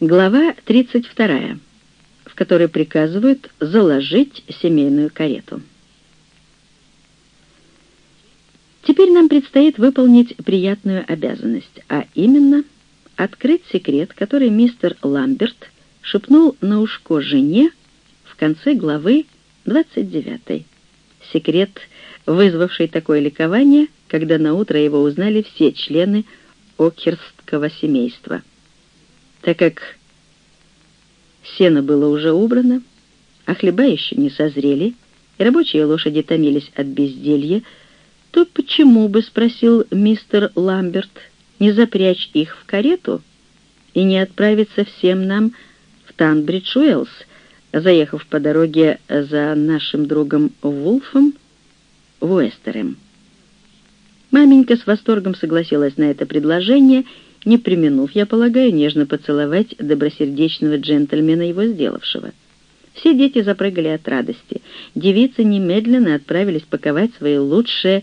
Глава 32, в которой приказывают заложить семейную карету. Теперь нам предстоит выполнить приятную обязанность, а именно открыть секрет, который мистер Ламберт шепнул на ушко жене в конце главы 29. Секрет, вызвавший такое ликование, когда наутро его узнали все члены Окерстского семейства так как сено было уже убрано, а хлеба еще не созрели, и рабочие лошади томились от безделья, то почему бы, спросил мистер Ламберт, не запрячь их в карету и не отправиться всем нам в Танбридж-Уэллс, заехав по дороге за нашим другом Вулфом в. Маменька с восторгом согласилась на это предложение не применув, я полагаю, нежно поцеловать добросердечного джентльмена, его сделавшего. Все дети запрыгали от радости. Девицы немедленно отправились паковать свои лучшие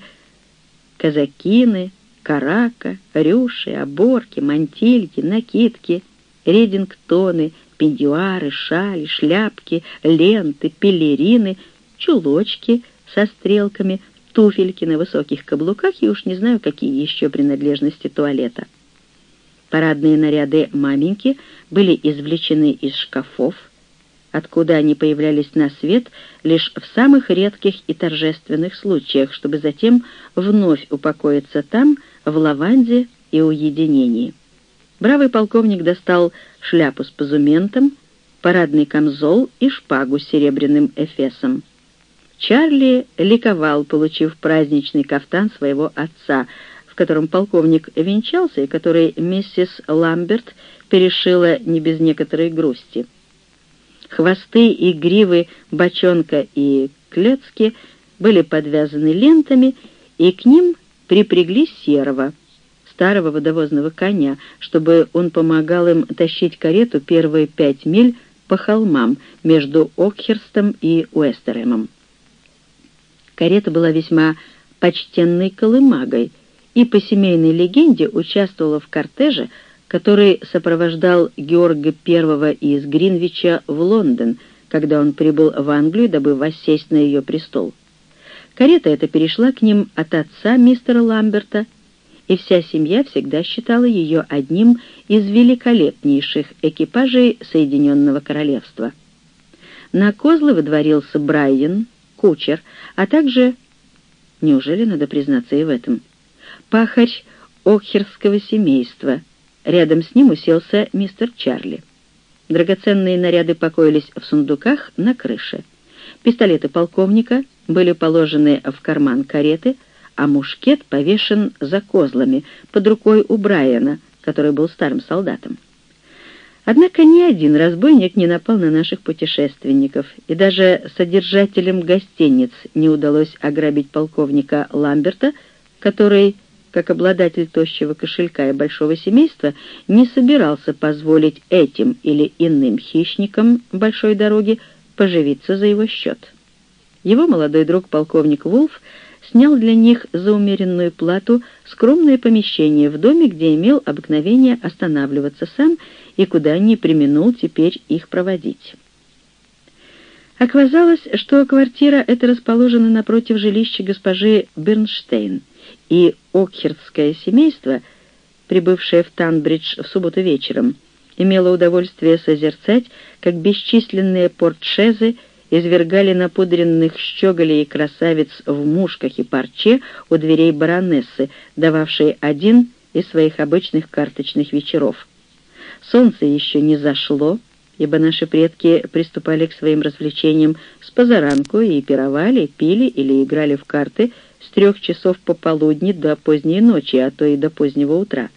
казакины, карака, рюши, оборки, мантильки, накидки, редингтоны, пендюары, шали, шляпки, ленты, пелерины, чулочки со стрелками, туфельки на высоких каблуках и уж не знаю, какие еще принадлежности туалета. Парадные наряды маменьки были извлечены из шкафов, откуда они появлялись на свет лишь в самых редких и торжественных случаях, чтобы затем вновь упокоиться там, в лаванде и уединении. Бравый полковник достал шляпу с позументом, парадный камзол и шпагу с серебряным эфесом. Чарли ликовал, получив праздничный кафтан своего отца — в котором полковник венчался и который миссис Ламберт перешила не без некоторой грусти. Хвосты и гривы бочонка и клетки были подвязаны лентами, и к ним припрягли серого, старого водовозного коня, чтобы он помогал им тащить карету первые пять миль по холмам между Окхерстом и Уэстеремом. Карета была весьма почтенной колымагой — и по семейной легенде участвовала в кортеже, который сопровождал Георга I из Гринвича в Лондон, когда он прибыл в Англию, дабы воссесть на ее престол. Карета эта перешла к ним от отца мистера Ламберта, и вся семья всегда считала ее одним из великолепнейших экипажей Соединенного Королевства. На козлы выдворился Брайан, кучер, а также... Неужели надо признаться и в этом? Пахарь Окхерского семейства. Рядом с ним уселся мистер Чарли. Драгоценные наряды покоились в сундуках на крыше. Пистолеты полковника были положены в карман кареты, а мушкет повешен за козлами под рукой у Брайана, который был старым солдатом. Однако ни один разбойник не напал на наших путешественников, и даже содержателям гостиниц не удалось ограбить полковника Ламберта, который как обладатель тощего кошелька и большого семейства, не собирался позволить этим или иным хищникам большой дороги поживиться за его счет. Его молодой друг полковник Вулф снял для них за умеренную плату скромное помещение в доме, где имел обыкновение останавливаться сам и куда не применул теперь их проводить. Оказалось, что квартира эта расположена напротив жилища госпожи Бернштейн — и окхердское семейство, прибывшее в Танбридж в субботу вечером, имело удовольствие созерцать, как бесчисленные портшезы извергали напудренных щеголей и красавиц в мушках и парче у дверей баронессы, дававшей один из своих обычных карточных вечеров. Солнце еще не зашло, ибо наши предки приступали к своим развлечениям с позаранку и пировали, пили или играли в карты с трех часов пополудни до поздней ночи, а то и до позднего утра.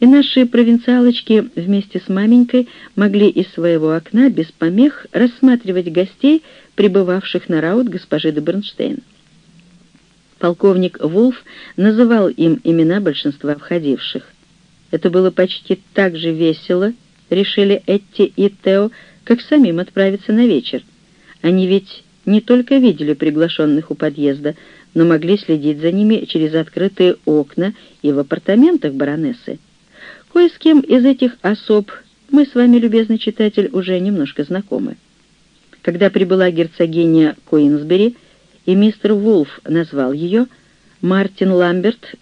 И наши провинциалочки вместе с маменькой могли из своего окна без помех рассматривать гостей, прибывавших на раут госпожи де Бернштейн. Полковник Вулф называл им имена большинства входивших. Это было почти так же весело, решили Этти и Тео, как самим отправиться на вечер. Они ведь не только видели приглашенных у подъезда, но могли следить за ними через открытые окна и в апартаментах баронессы. Кое с кем из этих особ Мы с вами, любезный читатель, уже немножко знакомы. Когда прибыла герцогиня Куинсбери, и мистер Вулф назвал ее, Мартин Ламберт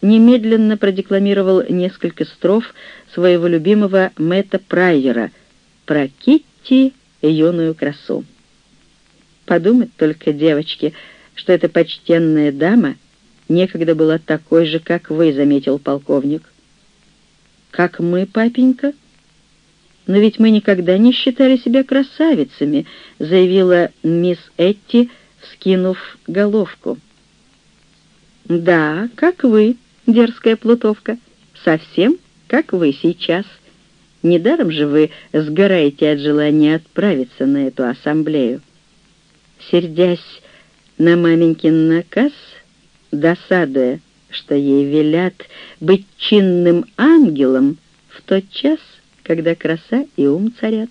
немедленно продекламировал несколько строф своего любимого Мэтта Прайера про Китти юную красу. Подумать только, девочки, что эта почтенная дама некогда была такой же, как вы, — заметил полковник. «Как мы, папенька?» «Но ведь мы никогда не считали себя красавицами», — заявила мисс Этти, вскинув головку. «Да, как вы, дерзкая плутовка, совсем как вы сейчас. Недаром же вы сгораете от желания отправиться на эту ассамблею». Сердясь на маменькин наказ, досадуя, что ей велят быть чинным ангелом в тот час, когда краса и ум царят.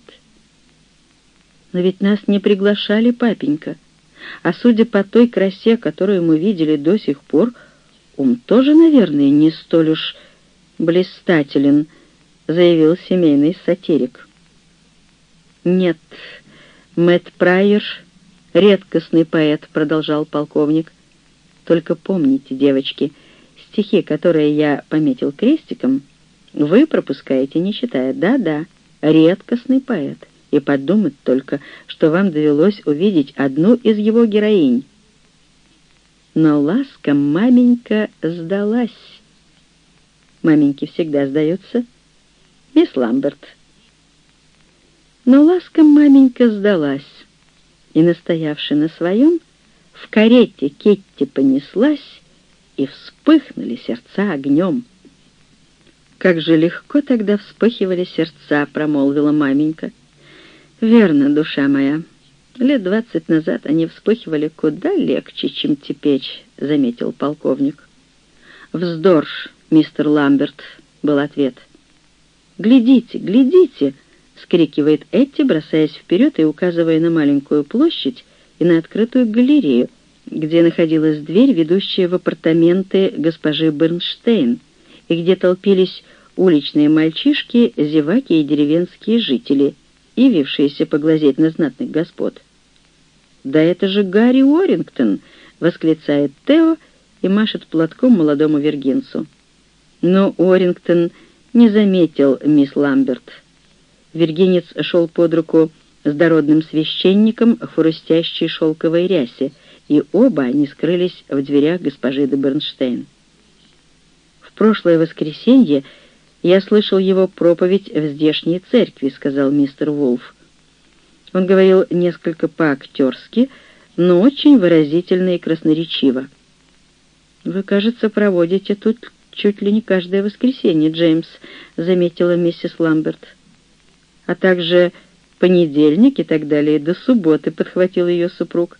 Но ведь нас не приглашали, папенька, а судя по той красе, которую мы видели до сих пор, ум тоже, наверное, не столь уж блистателен, заявил семейный сатирик. Нет, Мэтт Прайер — редкостный поэт, продолжал полковник. Только помните, девочки, стихи, которые я пометил крестиком, вы пропускаете, не читая. Да-да, редкостный поэт. И подумать только, что вам довелось увидеть одну из его героинь. Но ласка маменька сдалась. Маменьки всегда сдаются. Мисс Ламберт. Но ласка маменька сдалась, и, настоявши на своем, в карете Кетти понеслась, и вспыхнули сердца огнем. «Как же легко тогда вспыхивали сердца», — промолвила маменька. «Верно, душа моя. Лет двадцать назад они вспыхивали куда легче, чем теперь», — заметил полковник. «Вздор, мистер Ламберт», — был ответ. «Глядите, глядите!» — скрикивает Этти, бросаясь вперед и указывая на маленькую площадь и на открытую галерею, где находилась дверь, ведущая в апартаменты госпожи Бернштейн, и где толпились уличные мальчишки, зеваки и деревенские жители, явившиеся поглазеть на знатных господ. «Да это же Гарри Уоррингтон!» — восклицает Тео и машет платком молодому вергинцу. Но Уоррингтон не заметил мисс Ламберт. Вергинец шел под руку с дородным священником в хрустящей шелковой рясе, и оба они скрылись в дверях госпожи де Бернштейн. «В прошлое воскресенье я слышал его проповедь в здешней церкви», — сказал мистер Вулф. Он говорил несколько по-актерски, но очень выразительно и красноречиво. «Вы, кажется, проводите тут чуть ли не каждое воскресенье, Джеймс», — заметила миссис Ламберт. «А также понедельник и так далее, до субботы», — подхватил ее супруг.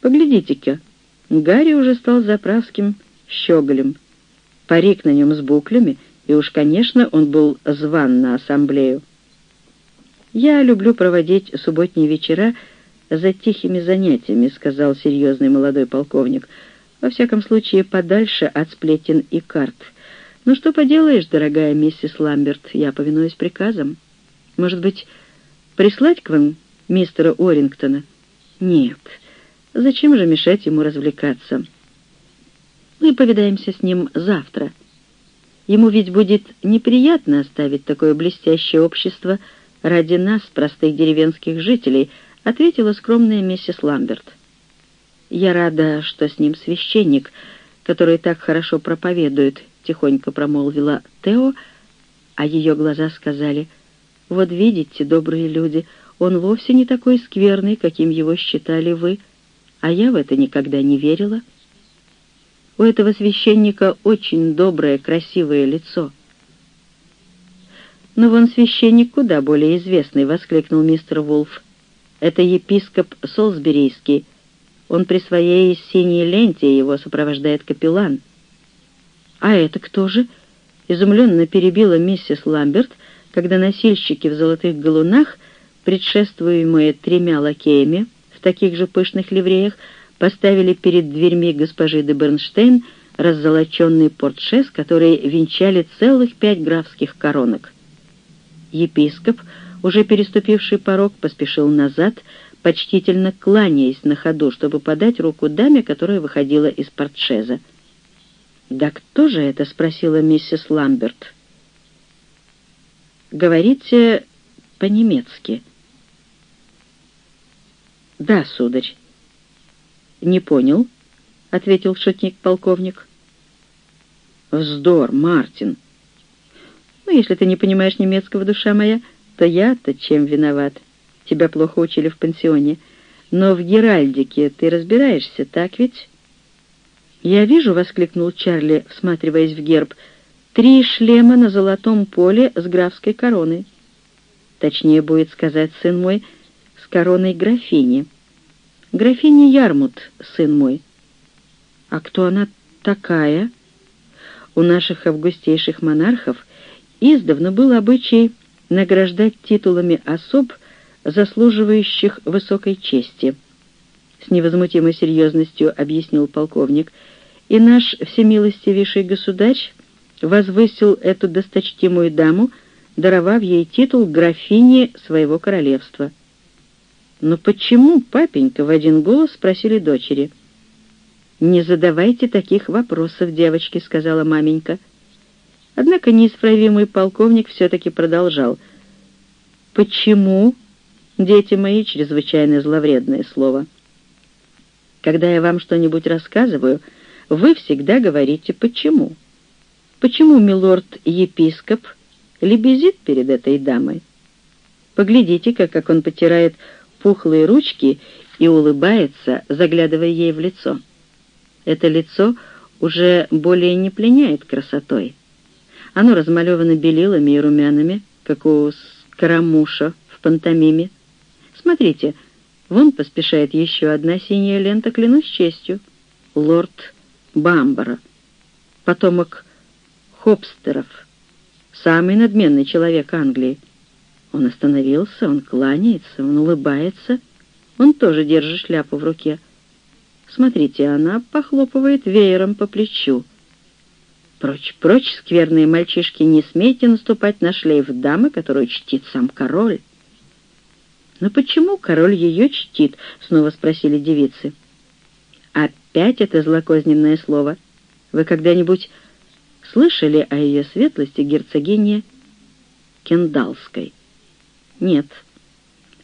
Поглядите-ка, Гарри уже стал заправским щеголем. Парик на нем с буклями, и уж, конечно, он был зван на ассамблею. «Я люблю проводить субботние вечера за тихими занятиями», — сказал серьезный молодой полковник. «Во всяком случае, подальше от сплетен и карт. Ну что поделаешь, дорогая миссис Ламберт, я повинуюсь приказам. Может быть, прислать к вам мистера Орингтона?» «Нет». Зачем же мешать ему развлекаться? Мы повидаемся с ним завтра. Ему ведь будет неприятно оставить такое блестящее общество ради нас, простых деревенских жителей, ответила скромная миссис Ламберт. Я рада, что с ним священник, который так хорошо проповедует, тихонько промолвила Тео, а ее глаза сказали, «Вот видите, добрые люди, он вовсе не такой скверный, каким его считали вы» а я в это никогда не верила. У этого священника очень доброе, красивое лицо. «Но вон священник куда более известный», — воскликнул мистер Вулф. «Это епископ Солсберийский. Он при своей синей ленте его сопровождает капеллан». «А это кто же?» — изумленно перебила миссис Ламберт, когда носильщики в золотых галунах, предшествуемые тремя лакеями, таких же пышных ливреях поставили перед дверьми госпожи де Бернштейн раззолоченный портшес, который венчали целых пять графских коронок. Епископ, уже переступивший порог, поспешил назад, почтительно кланяясь на ходу, чтобы подать руку даме, которая выходила из портшеза. «Да кто же это?» — спросила миссис Ламберт. «Говорите по-немецки». «Да, сударь». «Не понял», — ответил шутник-полковник. «Вздор, Мартин!» «Ну, если ты не понимаешь немецкого, душа моя, то я-то чем виноват? Тебя плохо учили в пансионе. Но в геральдике ты разбираешься, так ведь?» «Я вижу», — воскликнул Чарли, всматриваясь в герб, «три шлема на золотом поле с графской короной». Точнее будет сказать, сын мой, с короной графини. Графиня Ярмут, сын мой. А кто она такая?» У наших августейших монархов издавна был обычай награждать титулами особ, заслуживающих высокой чести. С невозмутимой серьезностью объяснил полковник, и наш всемилостивейший государь возвысил эту досточтимую даму, даровав ей титул графини своего королевства. «Но почему, папенька?» — в один голос спросили дочери — «Не задавайте таких вопросов, девочки», — сказала маменька. Однако неисправимый полковник все-таки продолжал. «Почему?» «Дети мои» — чрезвычайно зловредное слово. Когда я вам что-нибудь рассказываю, вы всегда говорите «почему?». Почему милорд-епископ лебезит перед этой дамой? Поглядите-ка, как он потирает пухлые ручки и улыбается, заглядывая ей в лицо. Это лицо уже более не пленяет красотой. Оно размалевано белилами и румянами, как у Скоромуша в пантомиме. Смотрите, вон поспешает еще одна синяя лента, клянусь честью. Лорд Бамбара, потомок Хопстеров, самый надменный человек Англии. Он остановился, он кланяется, он улыбается, он тоже держит шляпу в руке — Смотрите, она похлопывает веером по плечу. Прочь, прочь, скверные мальчишки, не смейте наступать на шлейф дамы, которую чтит сам король. «Но почему король ее чтит?» — снова спросили девицы. «Опять это злокозненное слово. Вы когда-нибудь слышали о ее светлости герцогине Кендалской?» «Нет».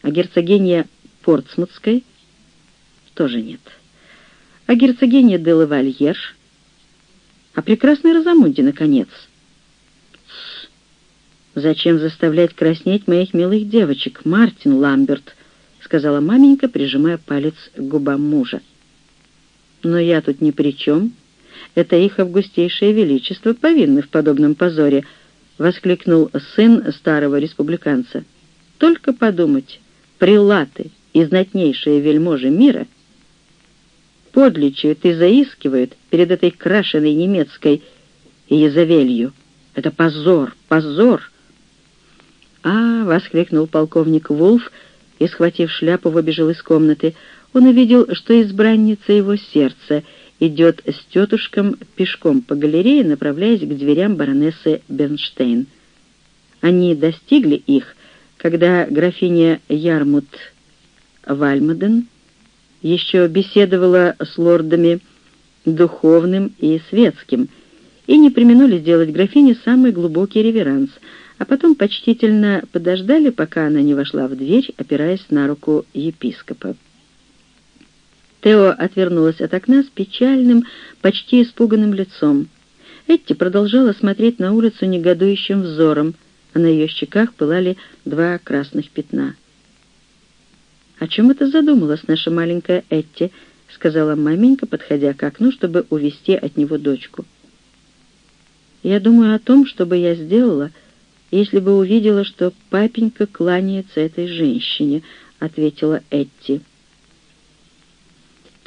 «А герцогине Портсмутской?» «Тоже нет» а герцогиня де Лавальер, а прекрасный Розамунди, наконец. Тс! Зачем заставлять краснеть моих милых девочек, Мартин Ламберт, сказала маменька, прижимая палец к губам мужа. Но я тут ни при чем. Это их августейшее величество повинны в подобном позоре, воскликнул сын старого республиканца. Только подумать, прилаты и знатнейшие вельможи мира — подличают и заискивают перед этой крашеной немецкой Езавелью. Это позор, позор!» «А!» — воскликнул полковник Вулф и, схватив шляпу, выбежал из комнаты. Он увидел, что избранница его сердца идет с тетушком пешком по галерее, направляясь к дверям баронессы Бенштейн. Они достигли их, когда графиня Ярмут Вальмаден еще беседовала с лордами духовным и светским, и не применули сделать графине самый глубокий реверанс, а потом почтительно подождали, пока она не вошла в дверь, опираясь на руку епископа. Тео отвернулась от окна с печальным, почти испуганным лицом. Этти продолжала смотреть на улицу негодующим взором, а на ее щеках пылали два красных пятна — «О чем это задумалась наша маленькая Этти?» — сказала маменька, подходя к окну, чтобы увести от него дочку. «Я думаю о том, что бы я сделала, если бы увидела, что папенька кланяется этой женщине», — ответила Этти.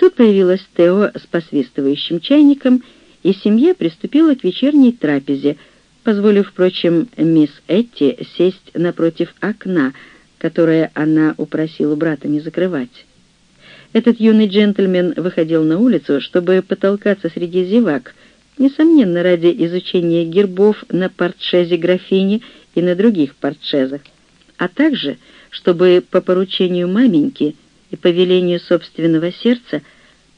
Тут появилась Тео с посвистывающим чайником, и семья приступила к вечерней трапезе, позволив, впрочем, мисс Этти сесть напротив окна, которое она упросила брата не закрывать. Этот юный джентльмен выходил на улицу, чтобы потолкаться среди зевак, несомненно, ради изучения гербов на портшезе графини и на других портшезах, а также, чтобы по поручению маменьки и по велению собственного сердца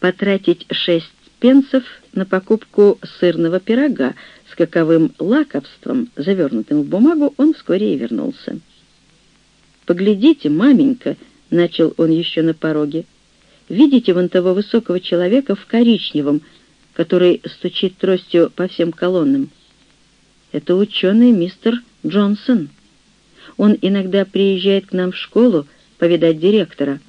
потратить шесть пенсов на покупку сырного пирога с каковым лаковством, завернутым в бумагу, он вскоре и вернулся. «Поглядите, маменька!» — начал он еще на пороге. «Видите вон того высокого человека в коричневом, который стучит тростью по всем колоннам? Это ученый мистер Джонсон. Он иногда приезжает к нам в школу повидать директора.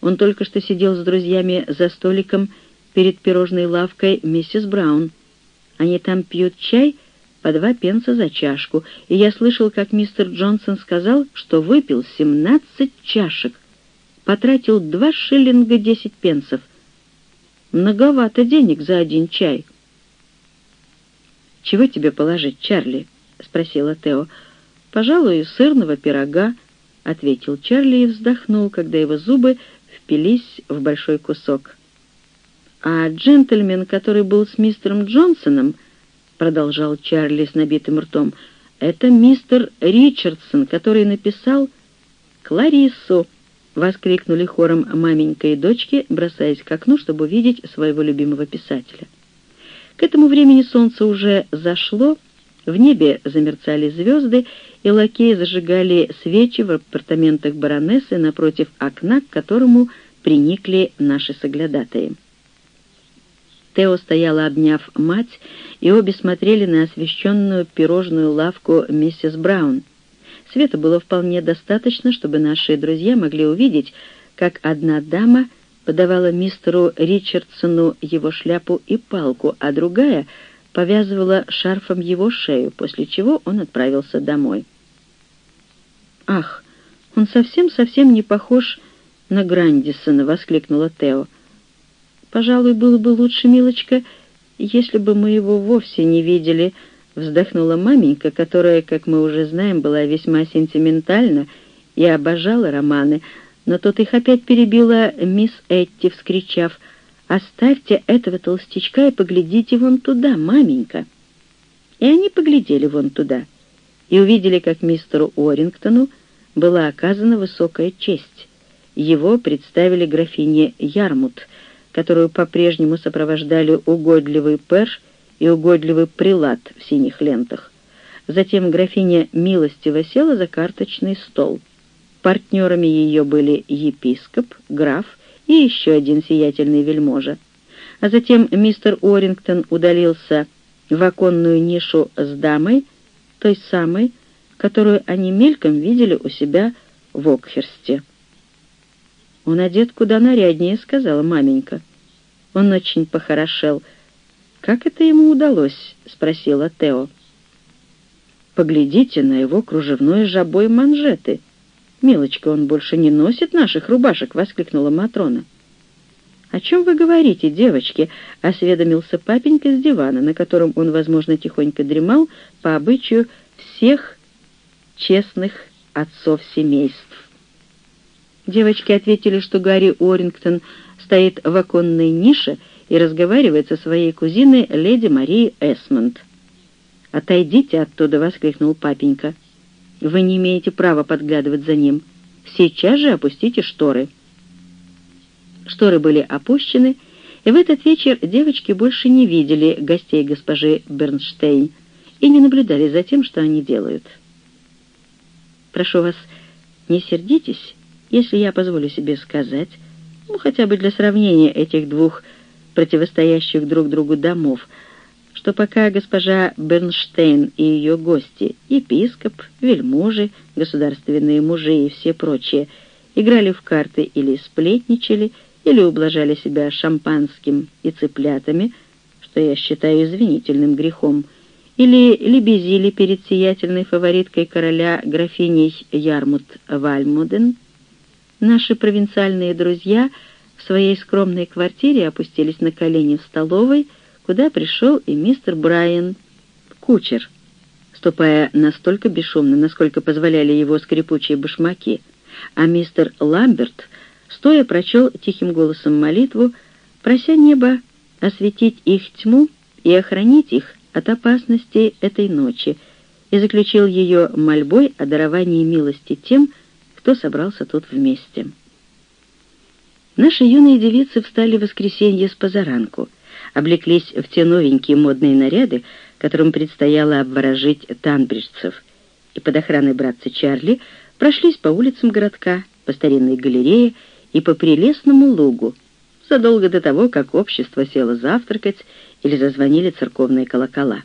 Он только что сидел с друзьями за столиком перед пирожной лавкой миссис Браун. Они там пьют чай по два пенса за чашку, и я слышал, как мистер Джонсон сказал, что выпил семнадцать чашек, потратил два шиллинга десять пенсов. Многовато денег за один чай. «Чего тебе положить, Чарли?» — спросила Тео. «Пожалуй, сырного пирога», — ответил Чарли и вздохнул, когда его зубы впились в большой кусок. «А джентльмен, который был с мистером Джонсоном, — продолжал Чарли с набитым ртом, — это мистер Ричардсон, который написал «Клариссу», — воскликнули хором маменька и дочки, бросаясь к окну, чтобы увидеть своего любимого писателя. К этому времени солнце уже зашло, в небе замерцали звезды, и лакеи зажигали свечи в апартаментах баронессы напротив окна, к которому приникли наши соглядатые. Тео стояла, обняв мать, и обе смотрели на освещенную пирожную лавку миссис Браун. Света было вполне достаточно, чтобы наши друзья могли увидеть, как одна дама подавала мистеру Ричардсону его шляпу и палку, а другая — повязывала шарфом его шею, после чего он отправился домой. «Ах, он совсем-совсем не похож на Грандисона!» — воскликнула Тео. «Пожалуй, было бы лучше, милочка, если бы мы его вовсе не видели», — вздохнула маменька, которая, как мы уже знаем, была весьма сентиментальна и обожала романы, но тут их опять перебила мисс Этти, вскричав — «Оставьте этого толстячка и поглядите вон туда, маменька». И они поглядели вон туда и увидели, как мистеру Уоррингтону была оказана высокая честь. Его представили графине Ярмут, которую по-прежнему сопровождали угодливый перш и угодливый прилад в синих лентах. Затем графиня милостиво села за карточный стол. Партнерами ее были епископ, граф и еще один сиятельный вельможа. А затем мистер Уоррингтон удалился в оконную нишу с дамой, той самой, которую они мельком видели у себя в Окхерсте. «Он одет куда наряднее», — сказала маменька. «Он очень похорошел». «Как это ему удалось?» — спросила Тео. «Поглядите на его кружевной жабой манжеты», «Милочка, он больше не носит наших рубашек!» — воскликнула Матрона. «О чем вы говорите, девочки?» — осведомился папенька с дивана, на котором он, возможно, тихонько дремал по обычаю всех честных отцов семейств. Девочки ответили, что Гарри Уоррингтон стоит в оконной нише и разговаривает со своей кузиной леди Марией Эсмонд. «Отойдите оттуда!» — воскликнул папенька. Вы не имеете права подглядывать за ним. Сейчас же опустите шторы». Шторы были опущены, и в этот вечер девочки больше не видели гостей госпожи Бернштейн и не наблюдали за тем, что они делают. «Прошу вас, не сердитесь, если я позволю себе сказать, ну, хотя бы для сравнения этих двух противостоящих друг другу домов, что пока госпожа Бернштейн и ее гости, епископ, вельможи, государственные мужи и все прочие, играли в карты или сплетничали, или ублажали себя шампанским и цыплятами, что я считаю извинительным грехом, или лебезили перед сиятельной фавориткой короля графиней Ярмут Вальмуден, наши провинциальные друзья в своей скромной квартире опустились на колени в столовой, куда пришел и мистер Брайан, кучер, ступая настолько бесшумно, насколько позволяли его скрипучие башмаки, а мистер Ламберт, стоя, прочел тихим голосом молитву, прося небо осветить их тьму и охранить их от опасностей этой ночи, и заключил ее мольбой о даровании милости тем, кто собрался тут вместе. Наши юные девицы встали в воскресенье с позаранку, облеклись в те новенькие модные наряды, которым предстояло обворожить танбриджцев, и под охраной братца Чарли прошлись по улицам городка, по старинной галерее и по прелестному лугу, задолго до того, как общество село завтракать или зазвонили церковные колокола.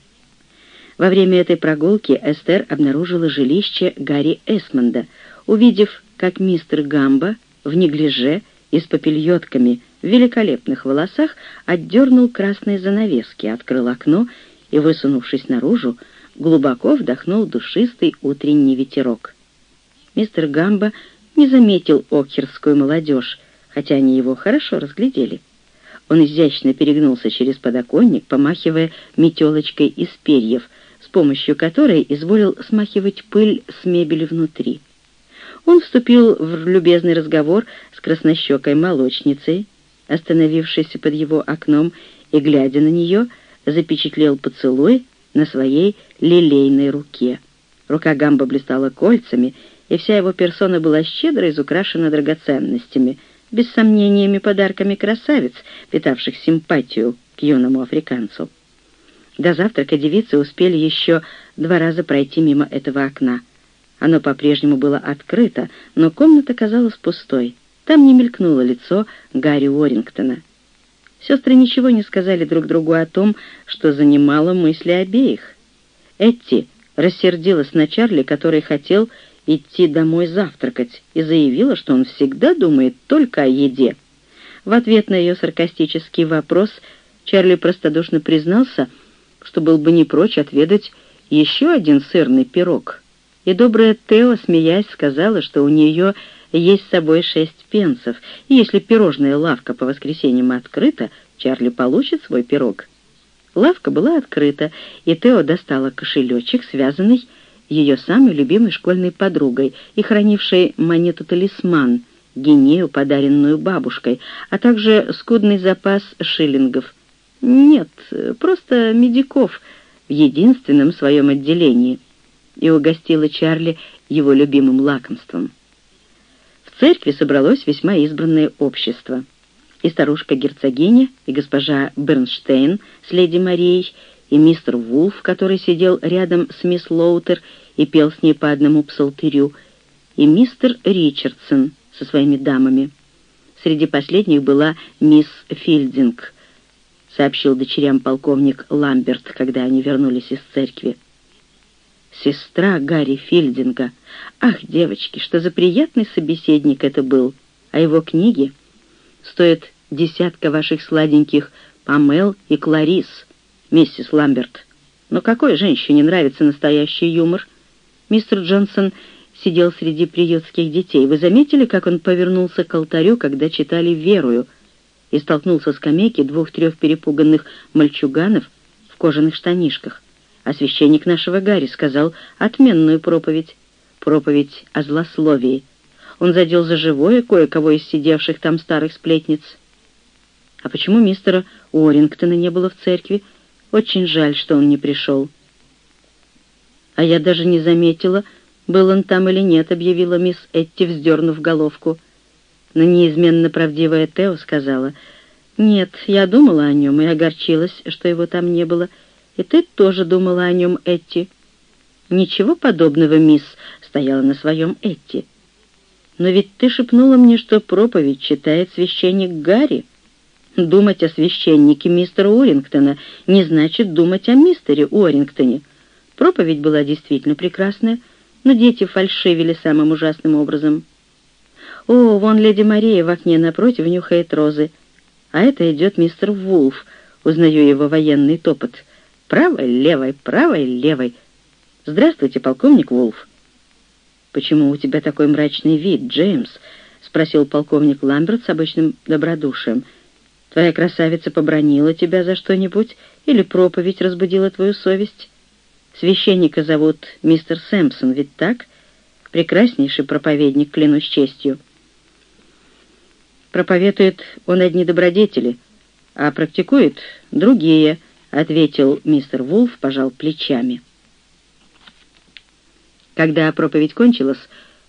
Во время этой прогулки Эстер обнаружила жилище Гарри Эсмонда, увидев, как мистер Гамба в неглиже и с попельотками великолепных волосах отдернул красные занавески, открыл окно и, высунувшись наружу, глубоко вдохнул душистый утренний ветерок. Мистер Гамба не заметил окхерскую молодежь, хотя они его хорошо разглядели. Он изящно перегнулся через подоконник, помахивая метелочкой из перьев, с помощью которой изволил смахивать пыль с мебели внутри. Он вступил в любезный разговор с краснощекой молочницей, остановившейся под его окном, и, глядя на нее, запечатлел поцелуй на своей лилейной руке. Рука Гамба блистала кольцами, и вся его персона была щедро изукрашена драгоценностями, без сомнениями подарками красавиц, питавших симпатию к юному африканцу. До завтрака девицы успели еще два раза пройти мимо этого окна. Оно по-прежнему было открыто, но комната казалась пустой. Там не мелькнуло лицо Гарри Уоррингтона. Сестры ничего не сказали друг другу о том, что занимало мысли обеих. Этти рассердилась на Чарли, который хотел идти домой завтракать, и заявила, что он всегда думает только о еде. В ответ на ее саркастический вопрос Чарли простодушно признался, что был бы не прочь отведать еще один сырный пирог. И добрая Тео, смеясь, сказала, что у нее есть с собой шесть пенсов, и если пирожная лавка по воскресеньям открыта, Чарли получит свой пирог. Лавка была открыта, и Тео достала кошелечек, связанный ее самой любимой школьной подругой и хранившей монету-талисман, гинею, подаренную бабушкой, а также скудный запас шиллингов. Нет, просто медиков в единственном своем отделении. И угостила Чарли его любимым лакомством. Церкви собралось весьма избранное общество. И старушка-герцогиня, и госпожа Бернштейн с леди Марией, и мистер Вулф, который сидел рядом с мисс Лоутер и пел с ней по одному псалтырю, и мистер Ричардсон со своими дамами. Среди последних была мисс Филдинг, сообщил дочерям полковник Ламберт, когда они вернулись из церкви. Сестра Гарри Филдинга. Ах, девочки, что за приятный собеседник это был. А его книги стоят десятка ваших сладеньких Памел и Кларис, миссис Ламберт. Но какой женщине нравится настоящий юмор? Мистер Джонсон сидел среди приютских детей. Вы заметили, как он повернулся к алтарю, когда читали «Верую», и столкнулся с скамейки двух-трех перепуганных мальчуганов в кожаных штанишках? А священник нашего Гарри сказал отменную проповедь, проповедь о злословии. Он задел за живое кое-кого из сидевших там старых сплетниц. А почему мистера Уоррингтона не было в церкви? Очень жаль, что он не пришел. «А я даже не заметила, был он там или нет», — объявила мисс Этти, вздернув головку. Но неизменно правдивая Тео сказала, «Нет, я думала о нем и огорчилась, что его там не было. И ты тоже думала о нем, Этти». «Ничего подобного, мисс», — стояла на своем Этти. «Но ведь ты шепнула мне, что проповедь читает священник Гарри». Думать о священнике мистера Уоррингтона не значит думать о мистере Уоррингтоне. Проповедь была действительно прекрасная, но дети фальшивили самым ужасным образом. О, вон леди Мария в окне напротив нюхает розы. А это идет мистер Вулф, узнаю его военный топот. Правой, левой, правой, левой. Здравствуйте, полковник Вулф. «Почему у тебя такой мрачный вид, Джеймс?» — спросил полковник Ламберт с обычным добродушием. «Твоя красавица побронила тебя за что-нибудь или проповедь разбудила твою совесть?» Священника зовут мистер Сэмпсон, ведь так? Прекраснейший проповедник, клянусь честью. Проповедует он одни добродетели, а практикует другие, — ответил мистер Вулф, пожал плечами. Когда проповедь кончилась,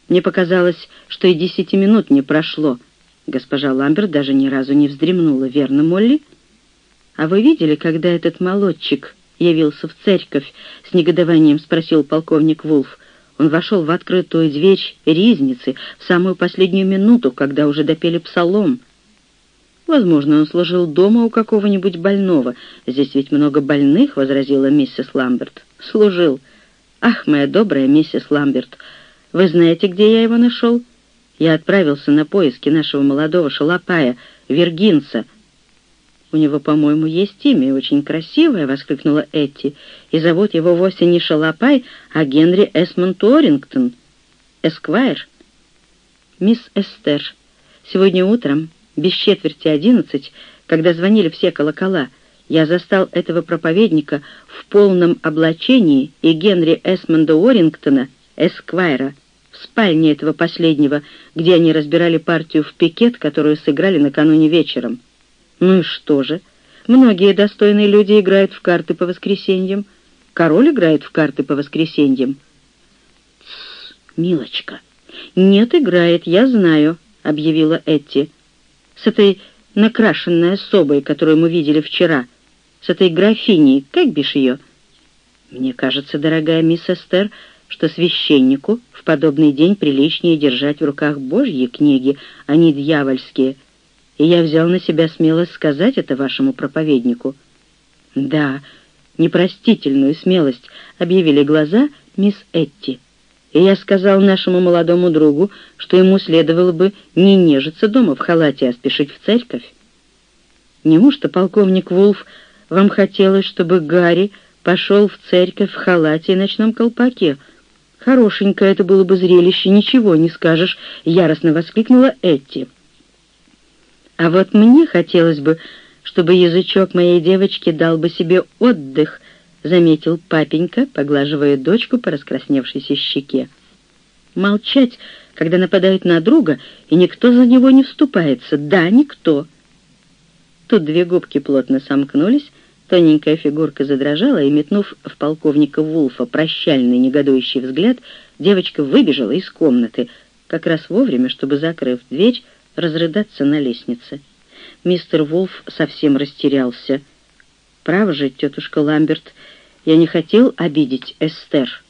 мне показалось, что и десяти минут не прошло. Госпожа Ламберт даже ни разу не вздремнула, верно, Молли? А вы видели, когда этот молодчик явился в церковь? С негодованием спросил полковник Вулф. Он вошел в открытую дверь ризницы в самую последнюю минуту, когда уже допели псалом. Возможно, он служил дома у какого-нибудь больного. Здесь ведь много больных, — возразила миссис Ламберт. Служил. Ах, моя добрая миссис Ламберт, вы знаете, где я его нашел? Я отправился на поиски нашего молодого шалопая, Виргинца. «У него, по-моему, есть имя, очень красивое», — воскликнула Этти. «И зовут его вовсе не Шалопай, а Генри Эсмонд Уоррингтон, эсквайр». «Мисс Эстер, сегодня утром, без четверти одиннадцать, когда звонили все колокола, я застал этого проповедника в полном облачении и Генри Эсмонда Уоррингтона, эсквайра, в спальне этого последнего, где они разбирали партию в пикет, которую сыграли накануне вечером». Ну и что же? Многие достойные люди играют в карты по воскресеньям. Король играет в карты по воскресеньям. Тссс, милочка. Нет, играет, я знаю, объявила Этти. С этой накрашенной особой, которую мы видели вчера. С этой графиней, как бишь ее? Мне кажется, дорогая мисс Эстер, что священнику в подобный день приличнее держать в руках Божьи книги, а не дьявольские — и я взял на себя смелость сказать это вашему проповеднику». «Да, непростительную смелость», — объявили глаза мисс Этти. «И я сказал нашему молодому другу, что ему следовало бы не нежиться дома в халате, а спешить в церковь». «Неужто, полковник Вулф, вам хотелось, чтобы Гарри пошел в церковь в халате и ночном колпаке?» «Хорошенькое это было бы зрелище, ничего не скажешь», — яростно воскликнула Этти. А вот мне хотелось бы, чтобы язычок моей девочки дал бы себе отдых, заметил папенька, поглаживая дочку по раскрасневшейся щеке. Молчать, когда нападают на друга, и никто за него не вступается. Да, никто. Тут две губки плотно сомкнулись, тоненькая фигурка задрожала, и, метнув в полковника Вулфа прощальный негодующий взгляд, девочка выбежала из комнаты, как раз вовремя, чтобы, закрыв дверь, разрыдаться на лестнице. Мистер Вулф совсем растерялся. «Право же, тетушка Ламберт, я не хотел обидеть Эстер».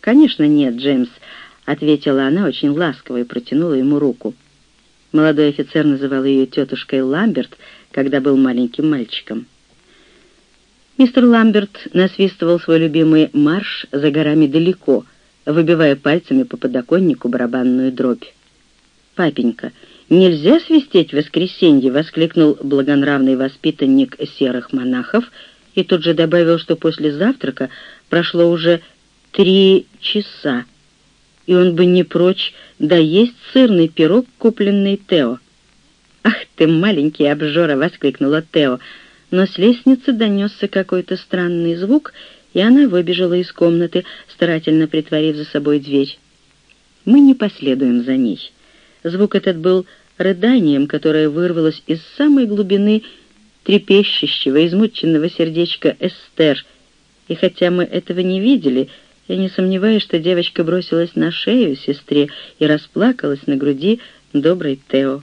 «Конечно нет, Джеймс», — ответила она очень ласково и протянула ему руку. Молодой офицер называл ее тетушкой Ламберт, когда был маленьким мальчиком. Мистер Ламберт насвистывал свой любимый марш «За горами далеко», выбивая пальцами по подоконнику барабанную дробь. «Папенька, «Нельзя свистеть в воскресенье!» — воскликнул благонравный воспитанник серых монахов и тут же добавил, что после завтрака прошло уже три часа, и он бы не прочь доесть сырный пирог, купленный Тео. «Ах ты, маленький обжора!» — воскликнула Тео, но с лестницы донесся какой-то странный звук, и она выбежала из комнаты, старательно притворив за собой дверь. Мы не последуем за ней. Звук этот был рыданием, которое вырвалось из самой глубины трепещущего, измученного сердечка Эстер. И хотя мы этого не видели, я не сомневаюсь, что девочка бросилась на шею сестре и расплакалась на груди доброй Тео.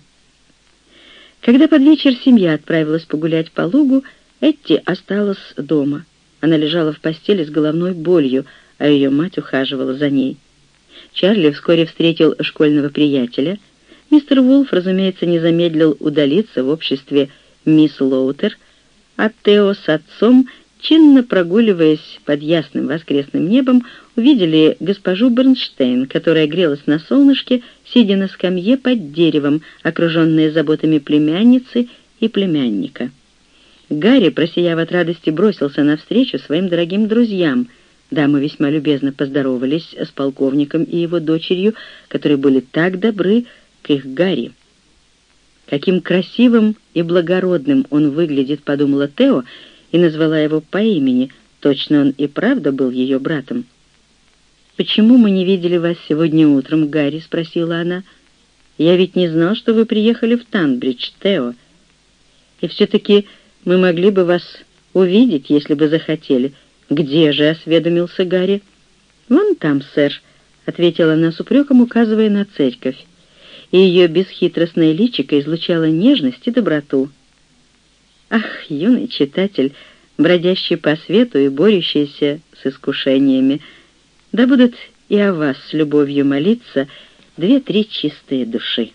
Когда под вечер семья отправилась погулять по лугу, Этти осталась дома. Она лежала в постели с головной болью, а ее мать ухаживала за ней. Чарли вскоре встретил школьного приятеля — Мистер Вулф, разумеется, не замедлил удалиться в обществе мисс Лоутер, а Тео с отцом, чинно прогуливаясь под ясным воскресным небом, увидели госпожу Бернштейн, которая грелась на солнышке, сидя на скамье под деревом, окруженная заботами племянницы и племянника. Гарри, просияв от радости, бросился навстречу своим дорогим друзьям. Дамы весьма любезно поздоровались с полковником и его дочерью, которые были так добры, к их Гарри. Каким красивым и благородным он выглядит, подумала Тео и назвала его по имени. Точно он и правда был ее братом. «Почему мы не видели вас сегодня утром, Гарри?» — спросила она. «Я ведь не знал, что вы приехали в Танбридж, Тео. И все-таки мы могли бы вас увидеть, если бы захотели. Где же?» — осведомился Гарри. «Вон там, сэр», — ответила она с упреком, указывая на церковь. И ее бесхитростное личико излучало нежность и доброту. Ах, юный читатель, бродящий по свету и борющийся с искушениями, да будут и о вас с любовью молиться две-три чистые души.